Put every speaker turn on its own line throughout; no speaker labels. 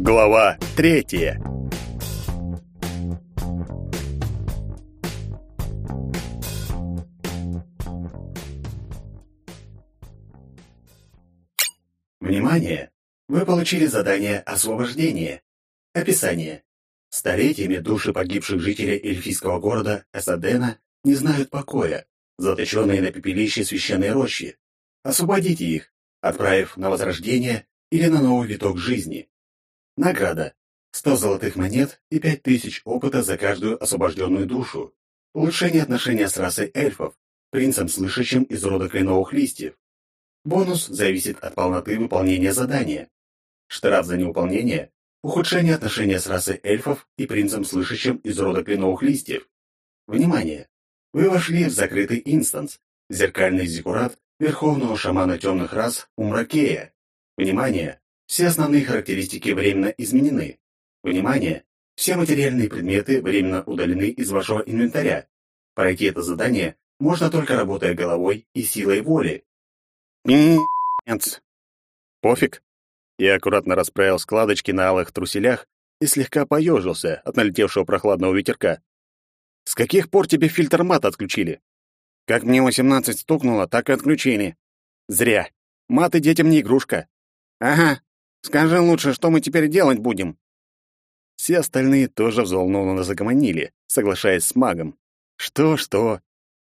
Глава третья.
Внимание! Вы получили задание освобождения. Описание. Столетиями души погибших жителей эльфийского города Эсадена не знают покоя, заточенные на пепелище священной рощи. Освободите их, отправив на возрождение или на новый виток жизни. Награда. 100 золотых монет и 5000 опыта за каждую освобожденную душу. Улучшение отношения с расой эльфов, принцем, слышащим из рода кленовых листьев. Бонус зависит от полноты выполнения задания. Штраф за неуполнение – ухудшение отношения с расой эльфов и принцем, слышащим из рода кленовых листьев. Внимание! Вы вошли в закрытый инстанс, зеркальный зиккурат верховного шамана темных рас Умракея. Внимание! Все основные характеристики временно изменены. Внимание! Все материальные предметы временно удалены из вашего инвентаря. Пройти это задание можно только работая головой и силой воли.
Пи***ц. Пофиг. Я аккуратно расправил складочки на алых труселях и слегка поежился от налетевшего прохладного ветерка. С каких пор тебе фильтр мат отключили? Как мне восемнадцать стукнуло, так и отключили. Зря. Маты детям не игрушка. Ага, Скажи лучше, что мы теперь делать будем?» Все остальные тоже взволнованно загомонили, соглашаясь с магом. «Что-что?»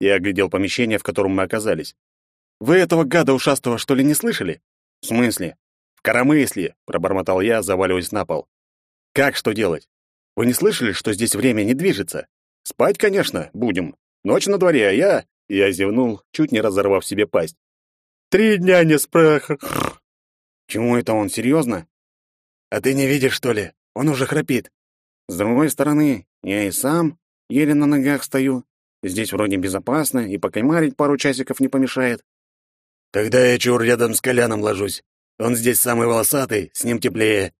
Я оглядел помещение, в котором мы оказались. «Вы этого гада ушастого, что ли, не слышали?» «В смысле?» «В коромысле», — пробормотал я, заваливаясь на пол. «Как что делать? Вы не слышали, что здесь время не движется? Спать, конечно, будем. Ночь на дворе, а я...» Я зевнул, чуть не разорвав себе пасть. «Три дня не спрах...» Чему это он, серьезно? А ты не видишь, что ли? Он уже храпит. С другой стороны, я и сам еле на ногах стою. Здесь вроде безопасно, и покаймарить пару часиков не помешает. Тогда я чур рядом с Коляном ложусь. Он здесь самый волосатый, с ним теплее.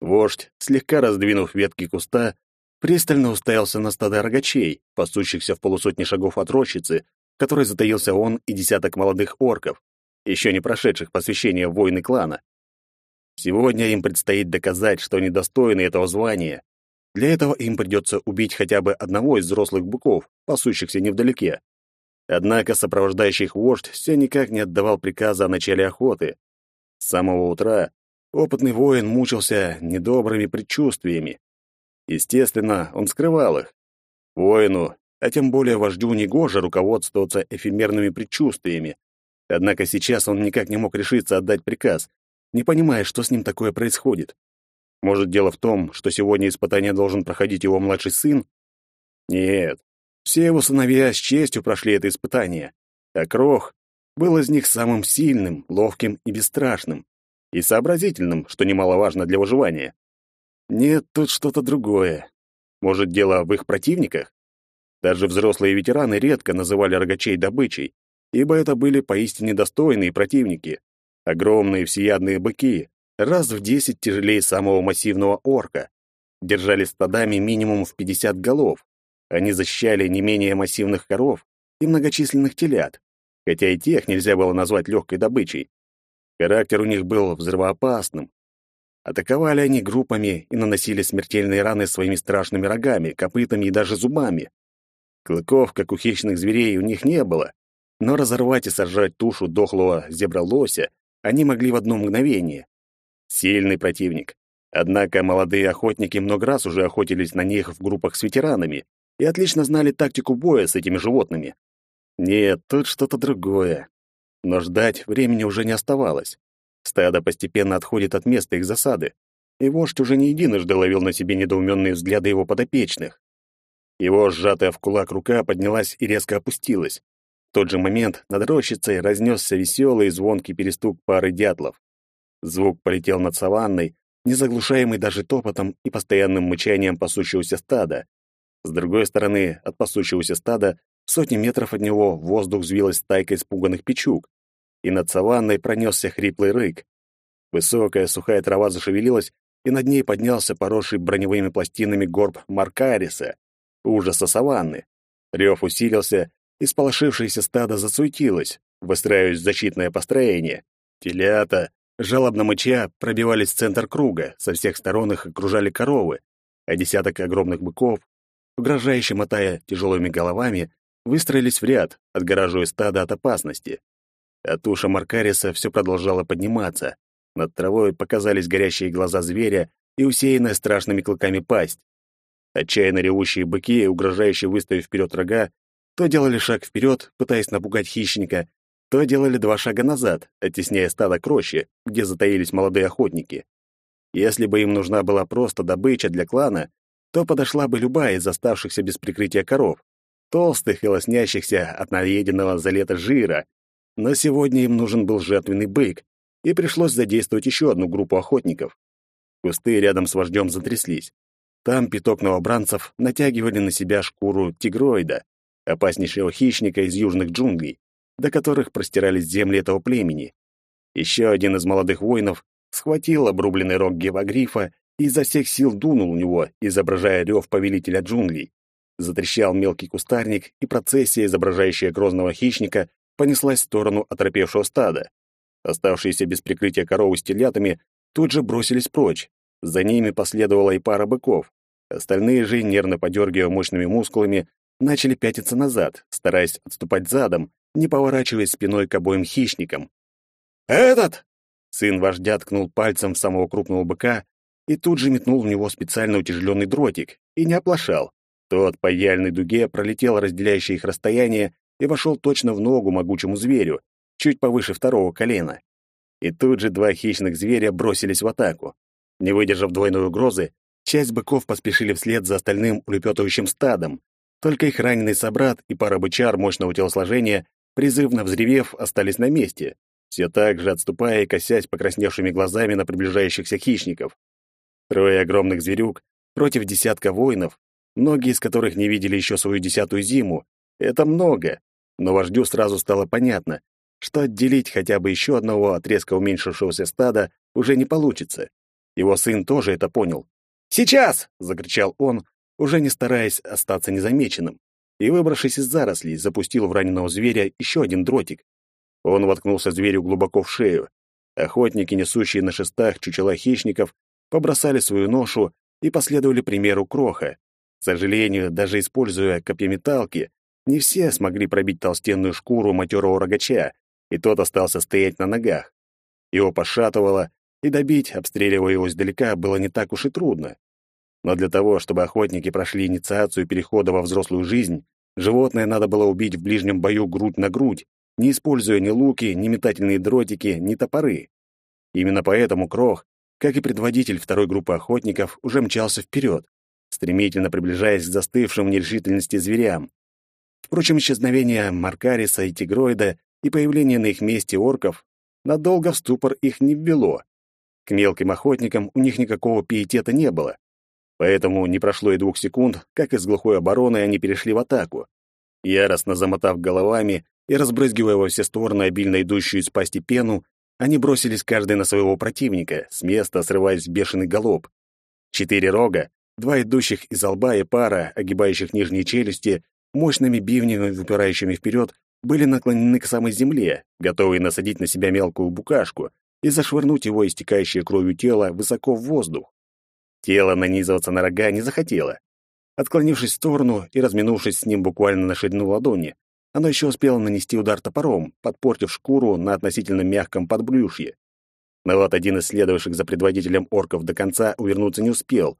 Вождь, слегка раздвинув ветки куста, пристально уставился на стадо рогачей, пасущихся в полусотни шагов от рощицы, в которой затаился он и десяток молодых орков еще не прошедших посвящение в войны клана. Сегодня им предстоит доказать, что они достойны этого звания. Для этого им придется убить хотя бы одного из взрослых быков, пасущихся невдалеке. Однако сопровождающий их вождь все никак не отдавал приказа о начале охоты. С самого утра опытный воин мучился недобрыми предчувствиями. Естественно, он скрывал их. Воину, а тем более вождю негоже руководствоваться эфемерными предчувствиями, Однако сейчас он никак не мог решиться отдать приказ, не понимая, что с ним такое происходит. Может, дело в том, что сегодня испытание должен проходить его младший сын? Нет, все его сыновья с честью прошли это испытание, а Крох был из них самым сильным, ловким и бесстрашным, и сообразительным, что немаловажно для выживания. Нет, тут что-то другое. Может, дело в их противниках? Даже взрослые ветераны редко называли рогачей добычей, ибо это были поистине достойные противники. Огромные всеядные быки, раз в десять тяжелее самого массивного орка. Держали стадами минимум в 50 голов. Они защищали не менее массивных коров и многочисленных телят, хотя и тех нельзя было назвать легкой добычей. Характер у них был взрывоопасным. Атаковали они группами и наносили смертельные раны своими страшными рогами, копытами и даже зубами. Клыков, как у хищных зверей, у них не было, но разорвать и сожрать тушу дохлого зебролося они могли в одно мгновение. Сильный противник. Однако молодые охотники много раз уже охотились на них в группах с ветеранами и отлично знали тактику боя с этими животными. Нет, тут что-то другое. Но ждать времени уже не оставалось. Стадо постепенно отходит от места их засады, и вождь уже не единожды ловил на себе недоуменные взгляды его подопечных. Его сжатая в кулак рука поднялась и резко опустилась тот же момент над рощицей разнесся веселый и звонкий перестук пары дятлов. Звук полетел над саванной, не заглушаемый даже топотом и постоянным мычанием пасущегося стада. С другой стороны, от пасущегося стада, сотни метров от него, в воздух взвилась стайка испуганных печуг, и над саванной пронесся хриплый рык. Высокая сухая трава зашевелилась, и над ней поднялся поросший броневыми пластинами горб Маркариса, ужаса саванны. Рев усилился, и сполошившееся стадо засуетилось, выстраиваясь в защитное построение. Телята, жалобно мыча, пробивались в центр круга, со всех сторон их окружали коровы, а десяток огромных быков, угрожающе мотая тяжелыми головами, выстроились в ряд, отгораживая стадо от опасности. А туша Маркариса все продолжала подниматься. Над травой показались горящие глаза зверя и усеянная страшными клыками пасть. Отчаянно ревущие быки, угрожающие выставив вперед рога, то делали шаг вперед, пытаясь напугать хищника, то делали два шага назад, оттесняя стадо к роще, где затаились молодые охотники. Если бы им нужна была просто добыча для клана, то подошла бы любая из оставшихся без прикрытия коров, толстых и лоснящихся от наеденного за лето жира. Но сегодня им нужен был жертвенный бык, и пришлось задействовать еще одну группу охотников. Кусты рядом с вождем затряслись. Там пяток новобранцев натягивали на себя шкуру тигроида, опаснейшего хищника из южных джунглей, до которых простирались земли этого племени. Еще один из молодых воинов схватил обрубленный рог гевагрифа и изо всех сил дунул у него, изображая рев повелителя джунглей. Затрещал мелкий кустарник, и процессия, изображающая грозного хищника, понеслась в сторону оторопевшего стада. Оставшиеся без прикрытия коровы с телятами тут же бросились прочь. За ними последовала и пара быков. Остальные же, нервно подергивая мощными мускулами, начали пятиться назад, стараясь отступать задом, не поворачиваясь спиной к обоим хищникам. «Этот!» Сын вождя ткнул пальцем в самого крупного быка и тут же метнул в него специально утяжеленный дротик, и не оплошал. Тот по яльной дуге пролетел разделяющее их расстояние и вошел точно в ногу могучему зверю, чуть повыше второго колена. И тут же два хищных зверя бросились в атаку. Не выдержав двойной угрозы, часть быков поспешили вслед за остальным улепетывающим стадом. Только их раненый собрат и пара бычар мощного телосложения, призывно взревев, остались на месте, все так же отступая и косясь покрасневшими глазами на приближающихся хищников. Трое огромных зверюк против десятка воинов, многие из которых не видели еще свою десятую зиму. Это много, но вождю сразу стало понятно, что отделить хотя бы еще одного отрезка уменьшившегося стада уже не получится. Его сын тоже это понял. «Сейчас!» — закричал он, уже не стараясь остаться незамеченным, и, выбравшись из зарослей, запустил в раненого зверя еще один дротик. Он воткнулся зверю глубоко в шею. Охотники, несущие на шестах чучела хищников, побросали свою ношу и последовали примеру кроха. К сожалению, даже используя копьеметалки, не все смогли пробить толстенную шкуру матерого рогача, и тот остался стоять на ногах. Его пошатывало, и добить, обстреливая его издалека, было не так уж и трудно. Но для того, чтобы охотники прошли инициацию перехода во взрослую жизнь, животное надо было убить в ближнем бою грудь на грудь, не используя ни луки, ни метательные дротики, ни топоры. Именно поэтому Крох, как и предводитель второй группы охотников, уже мчался вперед, стремительно приближаясь к застывшим в нерешительности зверям. Впрочем, исчезновение Маркариса и Тигроида и появление на их месте орков надолго в ступор их не ввело. К мелким охотникам у них никакого пиетета не было. Поэтому не прошло и двух секунд, как из глухой обороны они перешли в атаку. Яростно замотав головами и разбрызгивая во все стороны обильно идущую из пасти пену, они бросились каждый на своего противника, с места срываясь в бешеный галоп. Четыре рога, два идущих из лба и пара, огибающих нижние челюсти, мощными бивнями, выпирающими вперед, были наклонены к самой земле, готовые насадить на себя мелкую букашку и зашвырнуть его истекающее кровью тело высоко в воздух. Тело нанизываться на рога не захотело. Отклонившись в сторону и разминувшись с ним буквально на ширину ладони, оно еще успело нанести удар топором, подпортив шкуру на относительно мягком подбрюшье. Но вот один из следовавших за предводителем орков до конца увернуться не успел.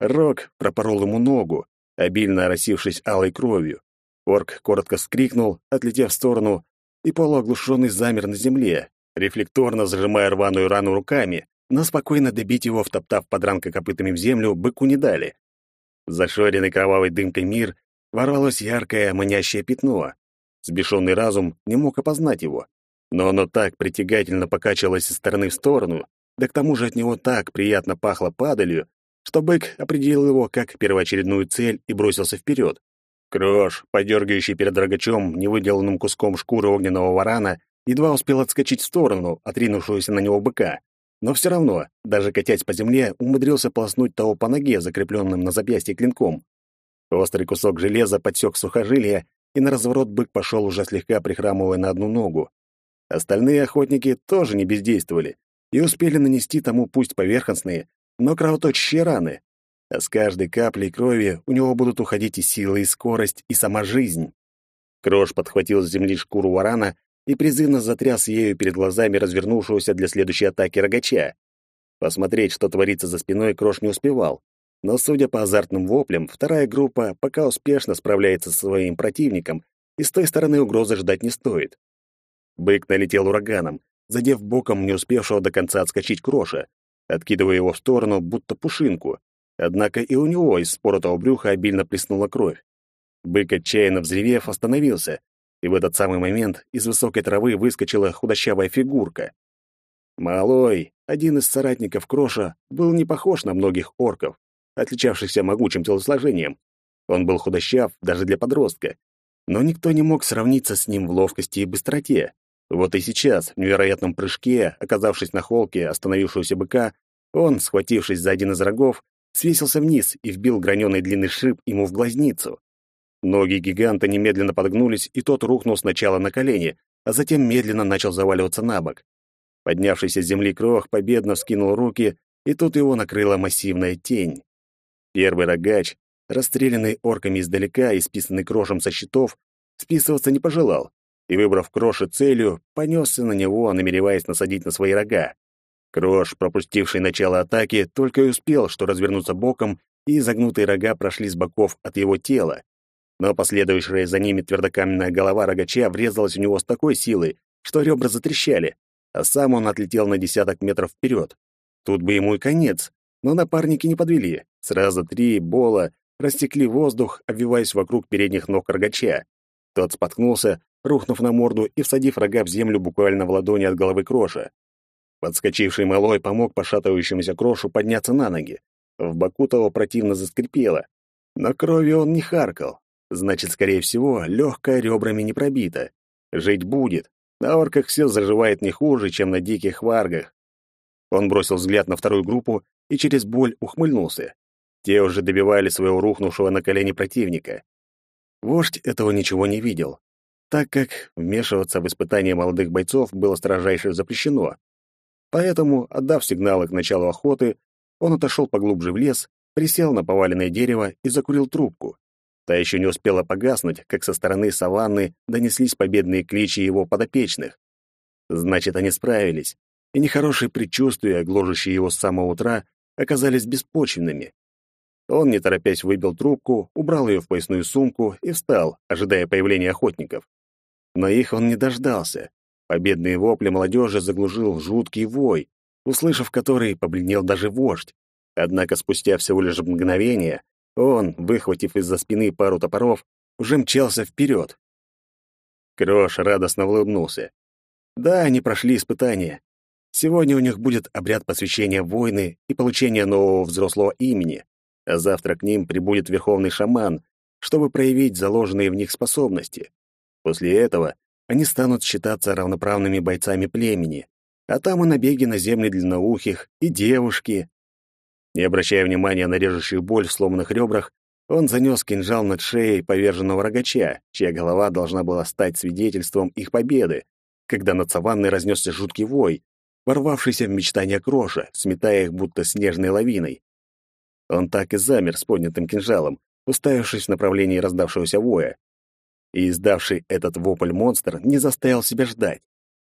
Рог пропорол ему ногу, обильно оросившись алой кровью. Орк коротко вскрикнул, отлетев в сторону, и полуоглушенный замер на земле, рефлекторно зажимая рваную рану руками, но спокойно добить его, втоптав подранка копытами в землю, быку не дали. Зашоренный кровавой дымкой мир ворвалось яркое манящее пятно. Сбешенный разум не мог опознать его, но оно так притягательно покачивалось из стороны в сторону, да к тому же от него так приятно пахло падалью, что бык определил его как первоочередную цель и бросился вперед. Крош, подергивающий перед рогачом невыделанным куском шкуры огненного варана, едва успел отскочить в сторону, отринувшегося на него быка. Но все равно, даже катясь по земле, умудрился полоснуть того по ноге, закрепленным на запястье клинком. Острый кусок железа подсек сухожилие, и на разворот бык пошел уже слегка прихрамывая на одну ногу. Остальные охотники тоже не бездействовали, и успели нанести тому пусть поверхностные, но кровоточащие раны. А с каждой каплей крови у него будут уходить и сила, и скорость, и сама жизнь. Крош подхватил с земли шкуру варана и призывно затряс ею перед глазами развернувшегося для следующей атаки рогача. Посмотреть, что творится за спиной, Крош не успевал. Но, судя по азартным воплям, вторая группа пока успешно справляется со своим противником, и с той стороны угрозы ждать не стоит. Бык налетел ураганом, задев боком не успевшего до конца отскочить Кроша, откидывая его в сторону, будто пушинку. Однако и у него из споротого брюха обильно плеснула кровь. Бык, отчаянно взревев, остановился, и в этот самый момент из высокой травы выскочила худощавая фигурка. Малой, один из соратников Кроша, был не похож на многих орков, отличавшихся могучим телосложением. Он был худощав даже для подростка, но никто не мог сравниться с ним в ловкости и быстроте. Вот и сейчас, в невероятном прыжке, оказавшись на холке остановившегося быка, он, схватившись за один из рогов, свесился вниз и вбил граненый длинный шип ему в глазницу. Ноги гиганта немедленно подгнулись, и тот рухнул сначала на колени, а затем медленно начал заваливаться на бок. Поднявшийся с земли крох победно вскинул руки, и тут его накрыла массивная тень. Первый рогач, расстрелянный орками издалека и списанный крошем со щитов, списываться не пожелал, и, выбрав кроши целью, понесся на него, намереваясь насадить на свои рога. Крош, пропустивший начало атаки, только и успел, что развернуться боком, и загнутые рога прошли с боков от его тела но последующая за ними твердокаменная голова рогача врезалась в него с такой силой, что ребра затрещали, а сам он отлетел на десяток метров вперед. Тут бы ему и конец, но напарники не подвели. Сразу три бола растекли воздух, обвиваясь вокруг передних ног рогача. Тот споткнулся, рухнув на морду и всадив рога в землю буквально в ладони от головы Кроша. Подскочивший малой помог пошатывающемуся Крошу подняться на ноги. В боку того противно заскрипело. Но крови он не харкал, Значит, скорее всего, легкая ребрами не пробита. Жить будет. На орках все заживает не хуже, чем на диких варгах. Он бросил взгляд на вторую группу и через боль ухмыльнулся. Те уже добивали своего рухнувшего на колени противника. Вождь этого ничего не видел, так как вмешиваться в испытания молодых бойцов было строжайше запрещено. Поэтому, отдав сигналы к началу охоты, он отошел поглубже в лес, присел на поваленное дерево и закурил трубку. Та еще не успела погаснуть, как со стороны саванны донеслись победные кличи его подопечных. Значит, они справились, и нехорошие предчувствия, гложущие его с самого утра, оказались беспочвенными. Он, не торопясь, выбил трубку, убрал ее в поясную сумку и встал, ожидая появления охотников. Но их он не дождался. Победные вопли молодежи заглушил жуткий вой, услышав который, побледнел даже вождь. Однако спустя всего лишь мгновение он, выхватив из-за спины пару топоров, уже мчался вперед. Крош радостно улыбнулся. Да, они прошли испытания. Сегодня у них будет обряд посвящения войны и получения нового взрослого имени, а завтра к ним прибудет верховный шаман, чтобы проявить заложенные в них способности. После этого они станут считаться равноправными бойцами племени, а там и набеги на земли длинноухих, и девушки, не обращая внимания на режущую боль в сломанных ребрах, он занес кинжал над шеей поверженного рогача, чья голова должна была стать свидетельством их победы, когда над саванной разнесся жуткий вой, ворвавшийся в мечтания кроша, сметая их будто снежной лавиной. Он так и замер с поднятым кинжалом, уставившись в направлении раздавшегося воя. И издавший этот вопль монстр не заставил себя ждать.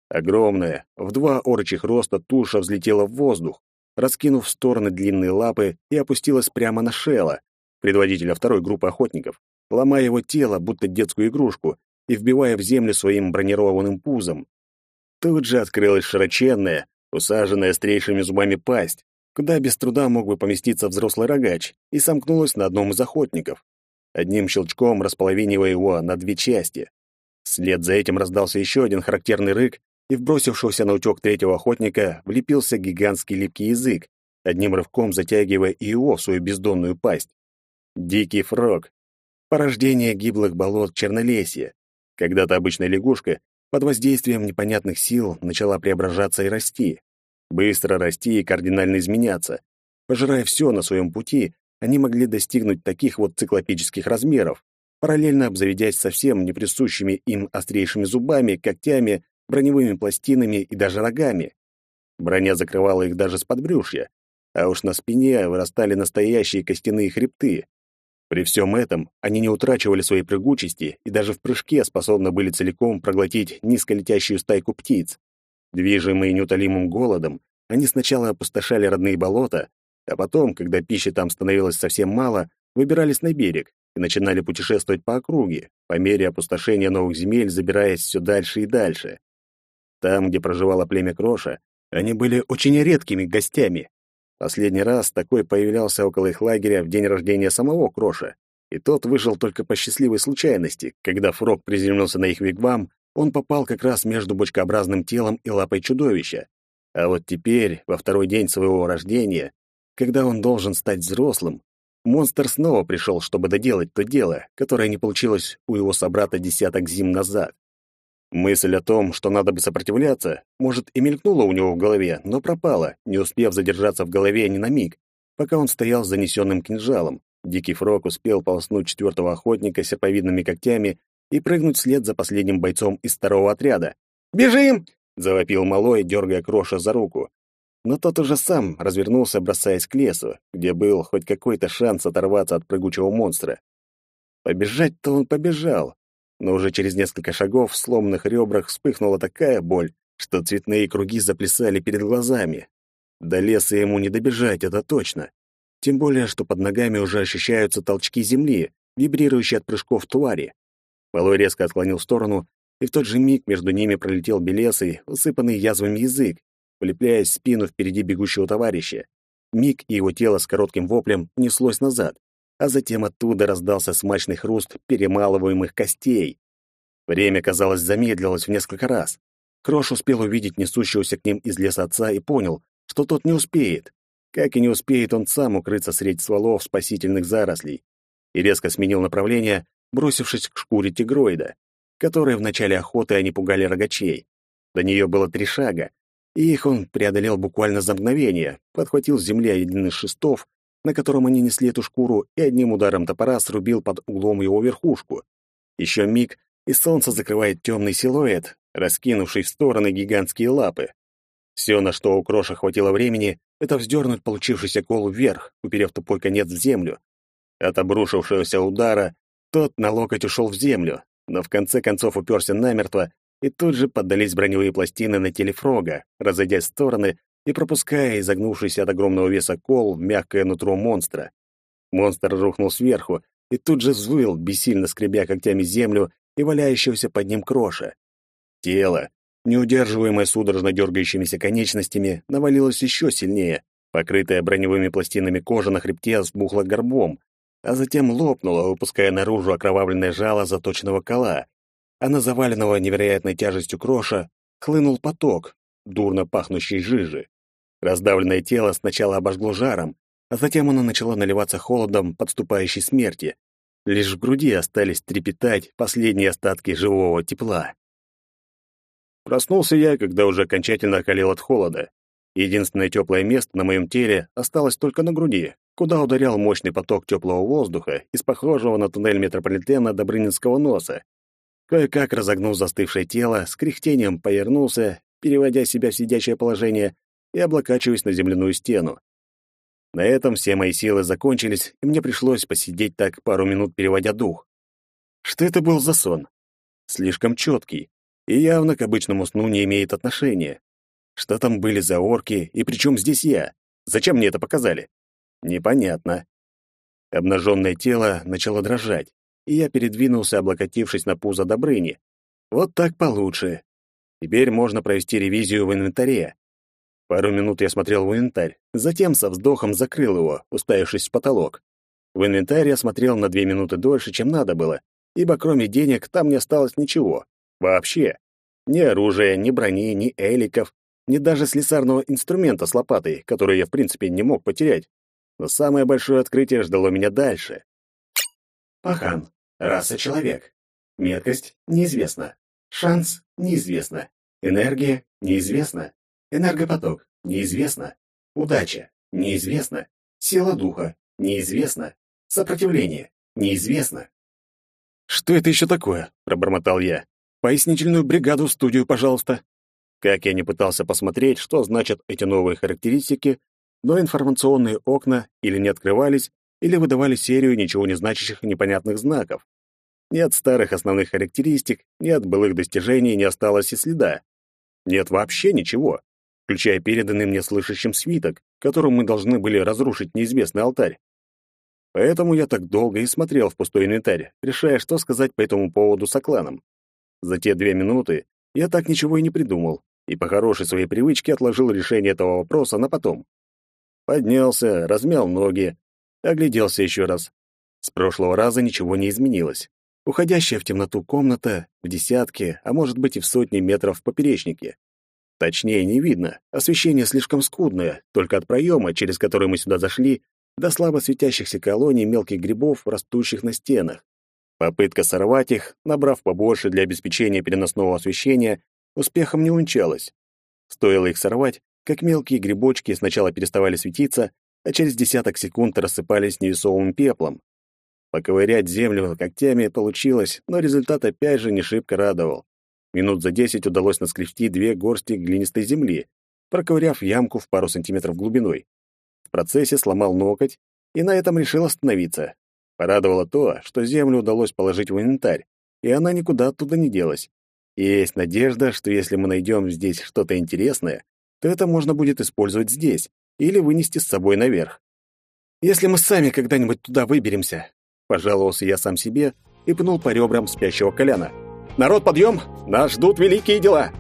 Огромная, в два орочих роста туша взлетела в воздух, раскинув в стороны длинные лапы и опустилась прямо на Шела, предводителя второй группы охотников, ломая его тело, будто детскую игрушку, и вбивая в землю своим бронированным пузом. Тут же открылась широченная, усаженная острейшими зубами пасть, куда без труда мог бы поместиться взрослый рогач, и сомкнулась на одном из охотников, одним щелчком располовинивая его на две части. Вслед за этим раздался еще один характерный рык, и в бросившегося на утёк третьего охотника влепился гигантский липкий язык, одним рывком затягивая и его в свою бездонную пасть. Дикий фрог. Порождение гиблых болот Чернолесья. Когда-то обычная лягушка под воздействием непонятных сил начала преображаться и расти. Быстро расти и кардинально изменяться. Пожирая все на своем пути, они могли достигнуть таких вот циклопических размеров, параллельно обзаведясь совсем неприсущими им острейшими зубами, когтями броневыми пластинами и даже рогами. Броня закрывала их даже с подбрюшья, а уж на спине вырастали настоящие костяные хребты. При всем этом они не утрачивали своей прыгучести и даже в прыжке способны были целиком проглотить низколетящую стайку птиц. Движимые неутолимым голодом, они сначала опустошали родные болота, а потом, когда пищи там становилось совсем мало, выбирались на берег и начинали путешествовать по округе, по мере опустошения новых земель забираясь все дальше и дальше. Там, где проживало племя Кроша, они были очень редкими гостями. Последний раз такой появлялся около их лагеря в день рождения самого Кроша, и тот вышел только по счастливой случайности, когда Фрог приземлился на их вигвам, он попал как раз между бочкообразным телом и лапой чудовища. А вот теперь, во второй день своего рождения, когда он должен стать взрослым, монстр снова пришел, чтобы доделать то дело, которое не получилось у его собрата десяток зим назад. Мысль о том, что надо бы сопротивляться, может, и мелькнула у него в голове, но пропала, не успев задержаться в голове ни на миг, пока он стоял с занесенным кинжалом. Дикий Фрог успел полоснуть четвертого охотника серповидными когтями и прыгнуть вслед за последним бойцом из второго отряда. «Бежим!» — завопил малой, дергая Кроша за руку. Но тот уже сам развернулся, бросаясь к лесу, где был хоть какой-то шанс оторваться от прыгучего монстра. Побежать-то он побежал, но уже через несколько шагов в сломанных ребрах вспыхнула такая боль, что цветные круги заплясали перед глазами. До леса ему не добежать, это точно. Тем более, что под ногами уже ощущаются толчки земли, вибрирующие от прыжков твари. Малой резко отклонил в сторону, и в тот же миг между ними пролетел белесый, усыпанный язвами язык, влепляясь в спину впереди бегущего товарища. Миг и его тело с коротким воплем неслось назад а затем оттуда раздался смачный хруст перемалываемых костей. Время, казалось, замедлилось в несколько раз. Крош успел увидеть несущегося к ним из леса отца и понял, что тот не успеет. Как и не успеет он сам укрыться среди стволов спасительных зарослей. И резко сменил направление, бросившись к шкуре тигроида, которые в начале охоты они пугали рогачей. До нее было три шага, и их он преодолел буквально за мгновение, подхватил с земли один из шестов на котором они несли эту шкуру, и одним ударом топора срубил под углом его верхушку. Еще миг, и солнце закрывает темный силуэт, раскинувший в стороны гигантские лапы. Все, на что у Кроша хватило времени, это вздернуть получившийся кол вверх, уперев тупой конец в землю. От обрушившегося удара тот на локоть ушел в землю, но в конце концов уперся намертво, и тут же поддались броневые пластины на теле Фрога, разойдясь в стороны и пропуская изогнувшийся от огромного веса кол в мягкое нутро монстра. Монстр рухнул сверху и тут же взвыл, бессильно скребя когтями землю и валяющегося под ним кроша. Тело, неудерживаемое судорожно дергающимися конечностями, навалилось еще сильнее, покрытая броневыми пластинами кожа на хребте взбухла горбом, а затем лопнула, выпуская наружу окровавленное жало заточенного кола, а на заваленного невероятной тяжестью кроша хлынул поток, дурно пахнущей жижи. Раздавленное тело сначала обожгло жаром, а затем оно начало наливаться холодом подступающей смерти. Лишь в груди остались трепетать последние остатки живого тепла. Проснулся я, когда уже окончательно околел от холода. Единственное теплое место на моем теле осталось только на груди, куда ударял мощный поток теплого воздуха из похожего на туннель метрополитена Добрынинского носа. Кое-как разогнув застывшее тело, с кряхтением повернулся переводя себя в сидячее положение и облокачиваясь на земляную стену. На этом все мои силы закончились, и мне пришлось посидеть так пару минут, переводя дух. Что это был за сон? Слишком четкий, и явно к обычному сну не имеет отношения. Что там были за орки, и при чем здесь я? Зачем мне это показали? Непонятно. Обнаженное тело начало дрожать, и я передвинулся, облокотившись на пузо Добрыни. Вот так получше. Теперь можно провести ревизию в инвентаре. Пару минут я смотрел в инвентарь, затем со вздохом закрыл его, уставившись в потолок. В инвентарь я смотрел на две минуты дольше, чем надо было, ибо кроме денег там не осталось ничего. Вообще. Ни оружия, ни брони, ни эликов, ни даже слесарного инструмента с лопатой, который я в принципе не мог потерять. Но самое большое открытие ждало меня дальше.
Пахан. Раса человек. Меткость неизвестна. Шанс неизвестно. Энергия неизвестна. Энергопоток неизвестно. Удача неизвестно. Сила духа неизвестно. Сопротивление неизвестно.
Что это еще такое? пробормотал я. Пояснительную бригаду в студию, пожалуйста. Как я не пытался посмотреть, что значат эти новые характеристики, но информационные окна или не открывались, или выдавали серию ничего не значащих непонятных знаков. Ни от старых основных характеристик, ни от былых достижений не осталось и следа. Нет вообще ничего, включая переданный мне слышащим свиток, которым мы должны были разрушить неизвестный алтарь. Поэтому я так долго и смотрел в пустой инвентарь, решая, что сказать по этому поводу с Акланом. За те две минуты я так ничего и не придумал, и по хорошей своей привычке отложил решение этого вопроса на потом. Поднялся, размял ноги, огляделся еще раз. С прошлого раза ничего не изменилось. Уходящая в темноту комната в десятки, а может быть и в сотни метров в поперечнике. Точнее, не видно, освещение слишком скудное, только от проема, через который мы сюда зашли, до слабо светящихся колоний мелких грибов, растущих на стенах. Попытка сорвать их, набрав побольше для обеспечения переносного освещения, успехом не увенчалась. Стоило их сорвать, как мелкие грибочки сначала переставали светиться, а через десяток секунд рассыпались невесомым пеплом. Поковырять землю когтями получилось, но результат опять же не шибко радовал. Минут за десять удалось наскрести две горсти глинистой земли, проковыряв ямку в пару сантиметров глубиной. В процессе сломал ноготь и на этом решил остановиться. Порадовало то, что землю удалось положить в инвентарь, и она никуда оттуда не делась. Есть надежда, что если мы найдем здесь что-то интересное, то это можно будет использовать здесь или вынести с собой наверх. Если мы сами когда-нибудь туда выберемся, пожаловался я сам себе и пнул по ребрам спящего Коляна. Народ, подъем! Нас ждут великие дела!